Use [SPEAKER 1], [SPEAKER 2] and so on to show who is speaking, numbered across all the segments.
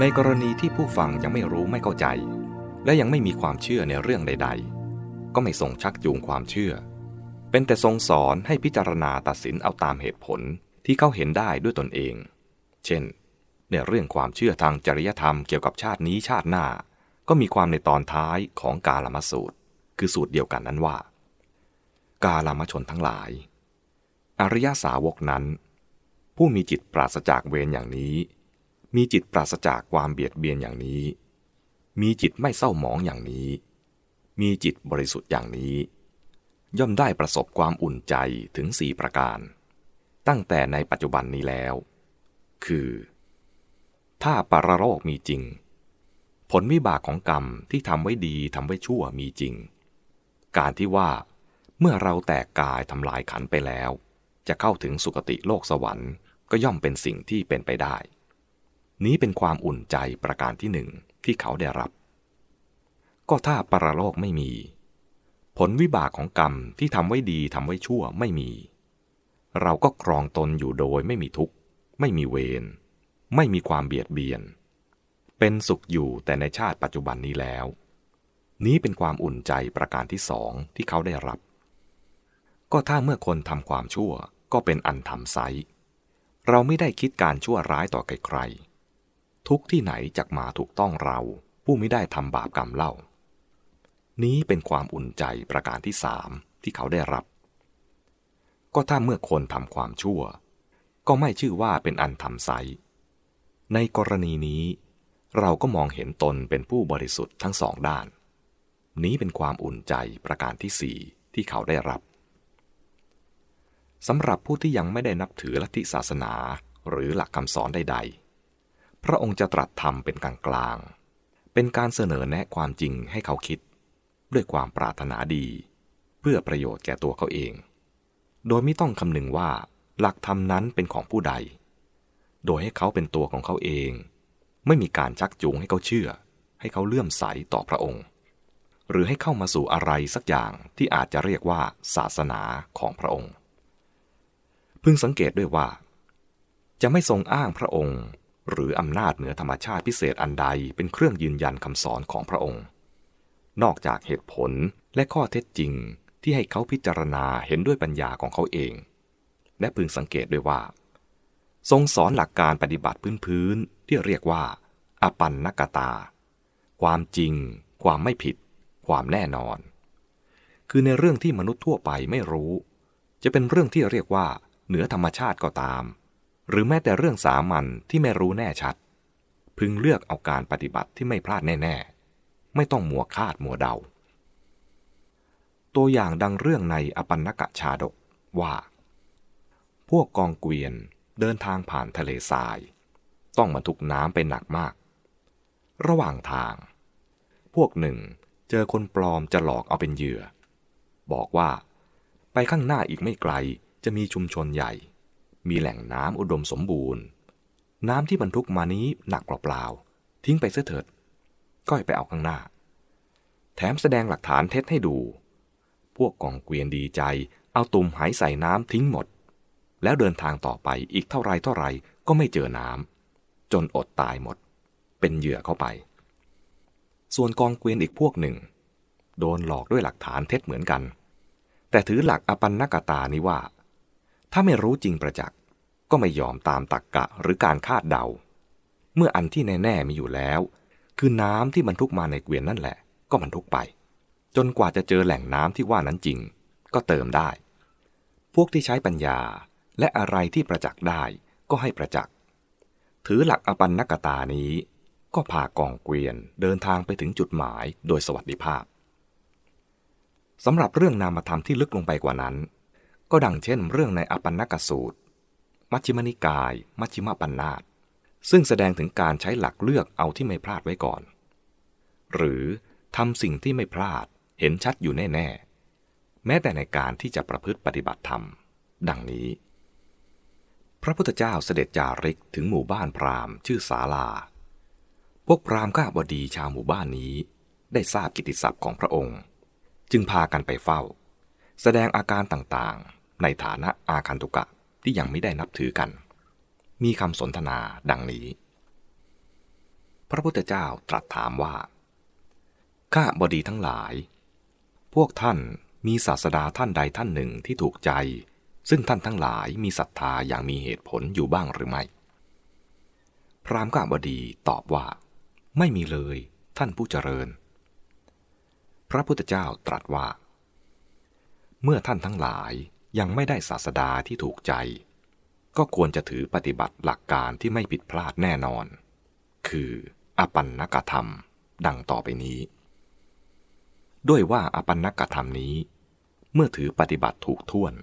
[SPEAKER 1] ในกรณีที่ผู้ฟังยังไม่รู้ไม่เข้าใจ และยังไม่มีความเชื่อในเรื่องใด ๆ ก็ไม่ทรงชักจูงความเชื่อ เป็นแต่ทรงสอนให้พิจารณาตัดสินเอาตามเหตุผลที่เขาเห็นได้ด้วยตนเอง เช่น ในเรื่องความเชื่อทางจริยธรรมเกี่ยวกับชาตินี้ชาติหน้า ก็มีความในตอนท้ายของกาลมสูตร คือสูตรเดียวกันนั้นว่า กาลมชนทั้งหลาย อริยสาวกนั้น ผู้มีจิตปราศจากเวรอย่างนี้ มีจิตปราศจากความเบียดเบียนอย่างนี้ มีจิตไม่เศร้าหมองอย่างนี้ มีจิตบริสุทธิ์อย่างนี้ ย่อมได้ประสบความอุ่นใจถึงสี่ประการ ตั้งแต่ในปัจจุบันนี้แล้ว คือ ถ้าปรโรคมีจริง ผลวิบากของกรรมที่ทำไว้ดีทำไว้ชั่วมีจริง การที่ว่าเมื่อเราแตกกายทำลายขันไปแล้ว จะเข้าถึงสุคติโลกสวรรค์ก็ย่อมเป็นสิ่งที่เป็นไปได้ นี้เป็นความอุ่นใจประการที่หนึ่งที่เขาได้รับ ก็ถ้าปรโลกไม่มี ผลวิบากของกรรมที่ทำไว้ดีทำไว้ชั่วไม่มี เราก็ครองตนอยู่โดยไม่มีทุกข์ ไม่มีเวรไม่มีความเบียดเบียน เป็นสุขอยู่แต่ในชาติปัจจุบันนี้แล้ว นี้เป็นความอุ่นใจประการที่สองที่เขาได้รับ ก็ถ้าเมื่อคนทำความชั่วก็เป็นอันทำไซเราไม่ได้คิดการชั่วร้ายต่อใครๆ ทุกที่ไหนจักมาถูกต้องเรา ผู้ไม่ได้ทำบาปกรรมเล่า นี้เป็นความอุ่นใจประการที่สามที่เขาได้รับ ก็ถ้าเมื่อคนทำความชั่ว ก็ไม่ชื่อว่าเป็นอันทำไซในกรณีนี้ เราก็มองเห็นตนเป็นผู้บริสุทธิ์ทั้งสองด้าน นี้เป็นความอุ่นใจประการที่สี่ที่เขาได้รับสำหรับผู้ที่ยังไม่ได้นับถือลัทธิศาสนาหรือหลักคำสอนใดๆ พระองค์จะตรัสธรรมเป็นกลางกลาง เป็นการเสนอแนะความจริงให้เขาคิด ด้วยความปรารถนาดี เพื่อประโยชน์แก่ตัวเขาเอง โดยไม่ต้องคำนึงว่าหลักธรรมนั้นเป็นของผู้ใด โดยให้เขาเป็นตัวของเขาเอง ไม่มีการชักจูงให้เขาเชื่อ ให้เขาเลื่อมใสต่อพระองค์ หรือให้เข้ามาสู่อะไรสักอย่างที่อาจจะเรียกว่าศาสนาของพระองค์ พึงสังเกตด้วยว่า จะไม่ทรงอ้างพระองค์ หรืออำนาจเหนือธรรมชาติพิเศษอันใดเป็นเครื่องยืนยันคำสอนของพระองค์ นอกจากเหตุผลและข้อเท็จจริงที่ให้เขาพิจารณาเห็นด้วยปัญญาของเขาเอง และพึงสังเกตด้วยว่า ทรงสอนหลักการปฏิบัติพื้นๆที่เรียกว่า อปันนกตา ความจริง ความไม่ผิด ความแน่นอน คือในเรื่องที่มนุษย์ทั่วไปไม่รู้ จะเป็นเรื่องที่เรียกว่า เหนือธรรมชาติก็ตาม หรือแม้แต่เรื่องสามัญที่ไม่รู้แน่ชัด พึงเลือกเอาการปฏิบัติที่ไม่พลาดแน่ ๆ ไม่ต้องมัวคาดมัวเดา ตัวอย่างดังเรื่องในอปันนกะชาดกว่า พวกกองเกวียนเดินทางผ่านทะเลทราย ต้องบรรทุกน้ำไปหนักมาก ระหว่างทาง พวกหนึ่งเจอคนปลอมจะหลอกเอาเป็นเหยื่อ บอกว่า ไปข้างหน้าอีกไม่ไกลจะมีชุมชนใหญ่ มีแหล่งน้ำอุดมสมบูรณ์ น้ำที่บรรทุกมานี้หนักเปล่าๆ ทิ้งไปเสียเถิด ก็ไปเอาข้างหน้า แถมแสดงหลักฐานเท็จให้ดู พวกกองเกวียนดีใจ เอาตุ่มหายใส่น้ำทิ้งหมด แล้วเดินทางต่อไปอีกเท่าไรเท่าไรก็ไม่เจอน้ำจนอดตายหมด เป็นเหยื่อเข้าไป ส่วนกองเกวียนอีกพวกหนึ่ง โดนหลอกด้วยหลักฐานเท็จเหมือนกัน แต่ถือหลักอปันนกตานี้ว่า ถ้าไม่รู้จริงประจักษ์ก็ไม่ยอมตามตักกะหรือการคาดเดา เมื่ออันที่แน่ๆมีอยู่แล้ว คือน้ำที่บรรทุกมาในเกวียนนั่นแหละ ก็บรรทุกไป จนกว่าจะเจอแหล่งน้ำที่ว่านั้นจริง ก็เติมได้ พวกที่ใช้ปัญญาและอะไรที่ประจักษ์ได้ก็ให้ประจักษ์ ถือหลักอปันนกตานี้ ก็พากองเกวียนเดินทางไปถึงจุดหมายโดยสวัสดิภาพสำหรับเรื่องนามธรรมที่ลึกลงไปกว่านั้น ก็ดังเช่นเรื่องในอปันนกสูตร มัชฌิมนิกาย มัชฌิมปัญนาตซึ่งแสดงถึงการใช้หลักเลือกเอาที่ไม่พลาดไว้ก่อน หรือทำสิ่งที่ไม่พลาดเห็นชัดอยู่แน่ ๆ แม้แต่ในการที่จะประพฤติปฏิบัติธรรม ดังนี้ พระพุทธเจ้าเสด็จจาริกถึงหมู่บ้านพราหมณ์ชื่อศาลา พวกพราหมณ์ข้าบดีชาวหมู่บ้านนี้ ได้ทราบกิติศัพท์ของพระองค์ จึงพากันไปเฝ้า แสดงอาการต่าง ในฐานะอาคันตุกะที่ยังไม่ได้นับถือกัน มีคำสนทนาดังนี้ พระพุทธเจ้าตรัสถามว่า ข้าบดีทั้งหลาย พวกท่านมีศาสดาท่านใดท่านหนึ่งที่ถูกใจ ซึ่งท่านทั้งหลายมีศรัทธาอย่างมีเหตุผลอยู่บ้างหรือไม่ พรามข้าบดีตอบว่า ไม่มีเลยท่านผู้เจริญ พระพุทธเจ้าตรัสว่า เมื่อท่านทั้งหลาย ยังไม่ได้ศาสดาที่ถูกใจ ก็ควรจะถือปฏิบัติหลักการที่ไม่ผิดพลาดแน่นอน คือ อปันนกธรรม ดังต่อไปนี้ ด้วยว่าอปันนกธรรมนี้ เมื่อถือปฏิบัติถูกท่วน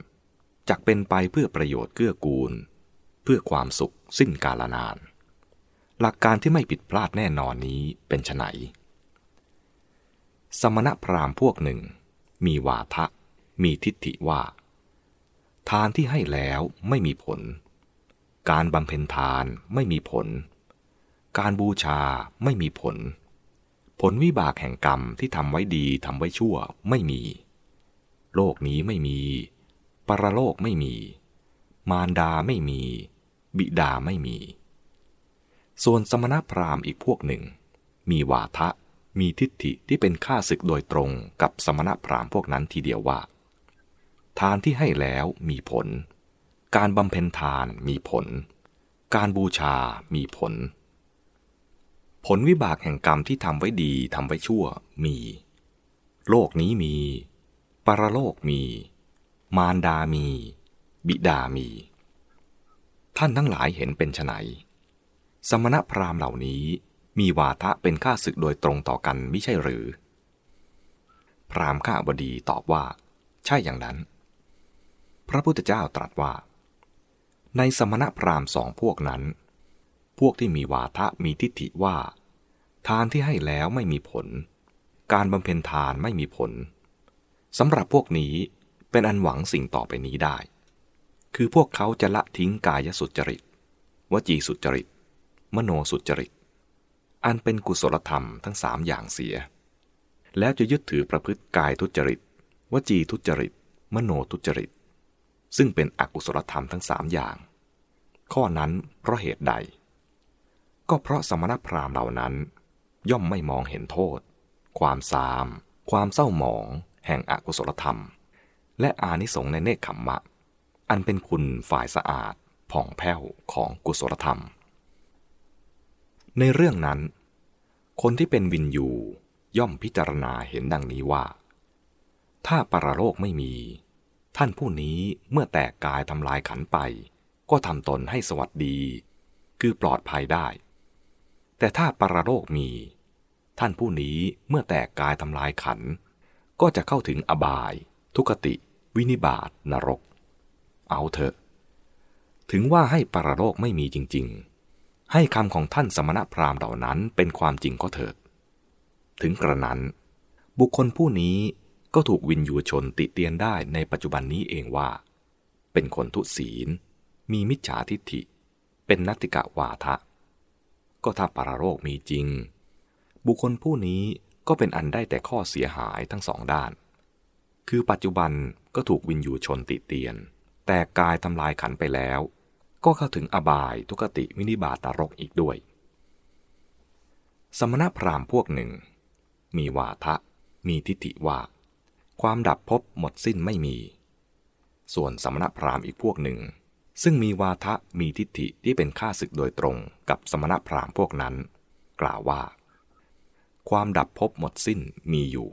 [SPEAKER 1] จักเป็นไปเพื่อประโยชน์เกื้อกูล เพื่อความสุขสิ้นกาลนาน หลักการที่ไม่ผิดพลาดแน่นอนนี้เป็นไนสมณพราหมณ์พวกหนึ่ง มีวาทะ มีทิฏฐิว่า ทานที่ให้แล้วไม่มีผล การบำเพ็ญทานไม่มีผล การบูชาไม่มีผล ผลวิบากแห่งกรรมที่ทำไว้ดีทำไว้ชั่วไม่มี โลกนี้ไม่มี ปรโลกไม่มี มารดาไม่มี บิดาไม่มี ส่วนสมณพราหมณ์อีกพวกหนึ่ง มีวาทะมีทิฏฐิที่เป็นข้าศึกโดยตรงกับสมณพราหมณ์พวกนั้นทีเดียวว่า ทานที่ให้แล้วมีผล การบำเพ็ญทานมีผล การบูชามีผล ผลวิบากแห่งกรรมที่ทำไว้ดีทำไว้ชั่วมี โลกนี้มี ปรโลกมี มารดามี บิดามี ท่านทั้งหลายเห็นเป็นไนสมณพราหมณ์เหล่านี้มีวาทะเป็นข้าศึกโดยตรงต่อกันไม่ใช่หรือ พราหมณ์ข้าบดีตอบว่า ใช่อย่างนั้น พระพุทธเจ้าตรัสว่า ในสมณพราหมณ์สองพวกนั้น พวกที่มีวาทะมีทิฏฐิว่า ทานที่ให้แล้วไม่มีผล การบำเพ็ญทานไม่มีผลสำหรับพวกนี้เป็นอันหวังสิ่งต่อไปนี้ได้ คือพวกเขาจะละทิ้งกายสุจริต วจีสุจริต มโนสุจริต อันเป็นกุศลธรรมทั้งสามอย่างเสีย แล้วจะยึดถือประพฤติกายทุจริต วจีทุจริต มโนทุจริต ซึ่งเป็นอกุศลธรรมทั้งสามอย่าง ข้อนั้นเพราะเหตุใด ก็เพราะสมณพราหมณ์เหล่านั้น ย่อมไม่มองเห็นโทษ ความสาม ความเศร้าหมอง แห่งอกุศลธรรม และอานิสงส์ในเนคขมมะ อันเป็นคุณฝ่ายสะอาดผ่องแผ้วของกุศลธรรม ในเรื่องนั้น คนที่เป็นวินยูย่อมพิจารณาเห็นดังนี้ว่า ถ้าปรโลกไม่มี ท่านผู้นี้เมื่อแตกกายทำลายขันไป ก็ทำตนให้สวัสดี คือปลอดภัยได้ แต่ถ้าปรโลกมี ท่านผู้นี้เมื่อแตกกายทำลายขัน ก็จะเข้าถึงอบาย ทุกติ วินิบาตนรก เอาเถอะ ถึงว่าให้ปรโลกไม่มีจริง ๆ ให้คำของท่านสมณพราหมณ์เหล่านั้นเป็นความจริงก็เถิด ถึงกระนั้น บุคคลผู้นี้ ก็ถูกวินยูชนติเตียนได้ในปัจจุบันนี้เองว่า เป็นคนทุศีล มีมิจฉาทิฏฐิ เป็นนัตติกะวาทะ ก็ถ้าปรโรคมีจริง บุคคลผู้นี้ก็เป็นอันได้แต่ข้อเสียหายทั้งสองด้าน คือปัจจุบันก็ถูกวินยูชนติเตียน แต่กายทำลายขันไปแล้ว ก็เข้าถึงอบายทุกติวินิบาตารกอีกด้วย สมณพราหมณ์พวกหนึ่ง มีวาทะ มีทิฏฐิว่า ความดับพบหมดสิ้นไม่มี ส่วนสมณพราหมณ์อีกพวกหนึ่ง ซึ่งมีวาทะมีทิฏฐิที่เป็นข้าศึกโดยตรงกับสมณพราหมณ์พวกนั้น กล่าวว่า ความดับพบหมดสิ้นมีอยู่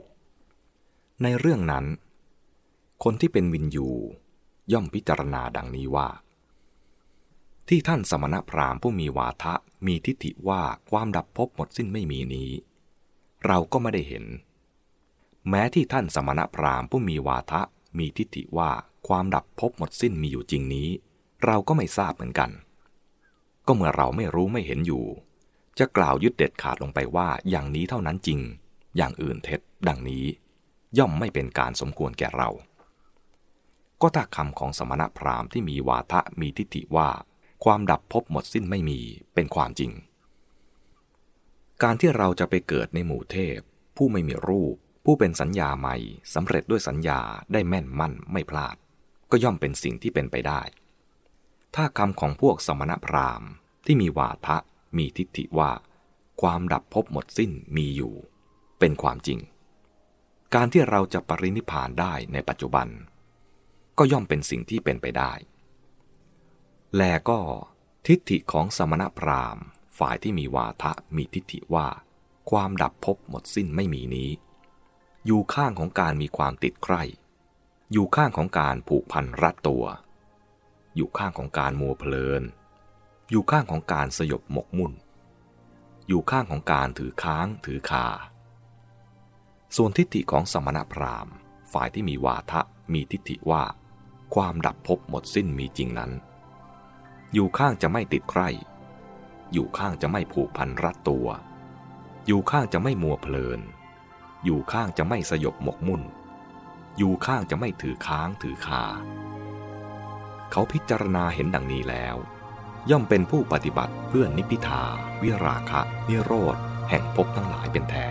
[SPEAKER 1] ในเรื่องนั้น คนที่เป็นวินยูย่อมพิจารณาดังนี้ว่า ที่ท่านสมณพราหมณ์ผู้มีวาทะมีทิฏฐิว่าความดับพบหมดสิ้นไม่มีนี้ เราก็ไม่ได้เห็น แม้ที่ท่านสมณพราหมณ์ผู้มีวาทะมีทิฏฐิว่าความดับพบหมดสิ้นมีอยู่จริงนี้ เราก็ไม่ทราบเหมือนกัน ก็เมื่อเราไม่รู้ไม่เห็นอยู่ จะกล่าวยึดเด็ดขาดลงไปว่าอย่างนี้เท่านั้นจริง อย่างอื่นเท็จ ดังนี้ ย่อมไม่เป็นการสมควรแก่เรา ก็ถ้าคำของสมณพราหมณ์ที่มีวาทะมีทิฏฐิว่า ความดับพบหมดสิ้นไม่มีเป็นความจริง การที่เราจะไปเกิดในหมู่เทพ ผู้ไม่มีรูป ผู้เป็นสัญญาใหม่สำเร็จด้วยสัญญาได้แม่นมั่นไม่พลาด ก็ย่อมเป็นสิ่งที่เป็นไปได้ ถ้าคำของพวกสมณพราหมณ์ที่มีวาทะมีทิฏฐิว่า ความดับพบหมดสิ้นมีอยู่ เป็นความจริง การที่เราจะปรินิพานได้ในปัจจุบัน ก็ย่อมเป็นสิ่งที่เป็นไปได้ แลก็ทิฏฐิของสมณพราหมณ์ ฝ่ายที่มีวาทะมีทิฏฐิว่า ความดับพบหมดสิ้นไม่มีนี้ อยู่ข้างของการมีความติดใคร่ อยู่ข้างของการผูกพันรัดตัว อยู่ข้างของการมัวเพลิน อยู่ข้างของการสยบหมกมุ่น อยู่ข้างของการถือค้างถือคา ส่วนทิฏฐิของสมณพราหมณ์ ฝ่ายที่มีวาทะมีทิฏฐิว่า ความดับพบหมดสิ้นมีจริงนั้น อยู่ข้างจะไม่ติดใคร่ อยู่ข้างจะไม่ผูกพันรัดตัว อยู่ข้างจะไม่มัวเพลิน อยู่ข้างจะไม่สยบหมกมุ่น อยู่ข้างจะไม่ถือค้างถือคา เขาพิจารณาเห็นดังนี้แล้ว ย่อมเป็นผู้ปฏิบัติเพื่อนิพิทา วิราคะ นิโรธ แห่งภพทั้งหลายเป็นแท้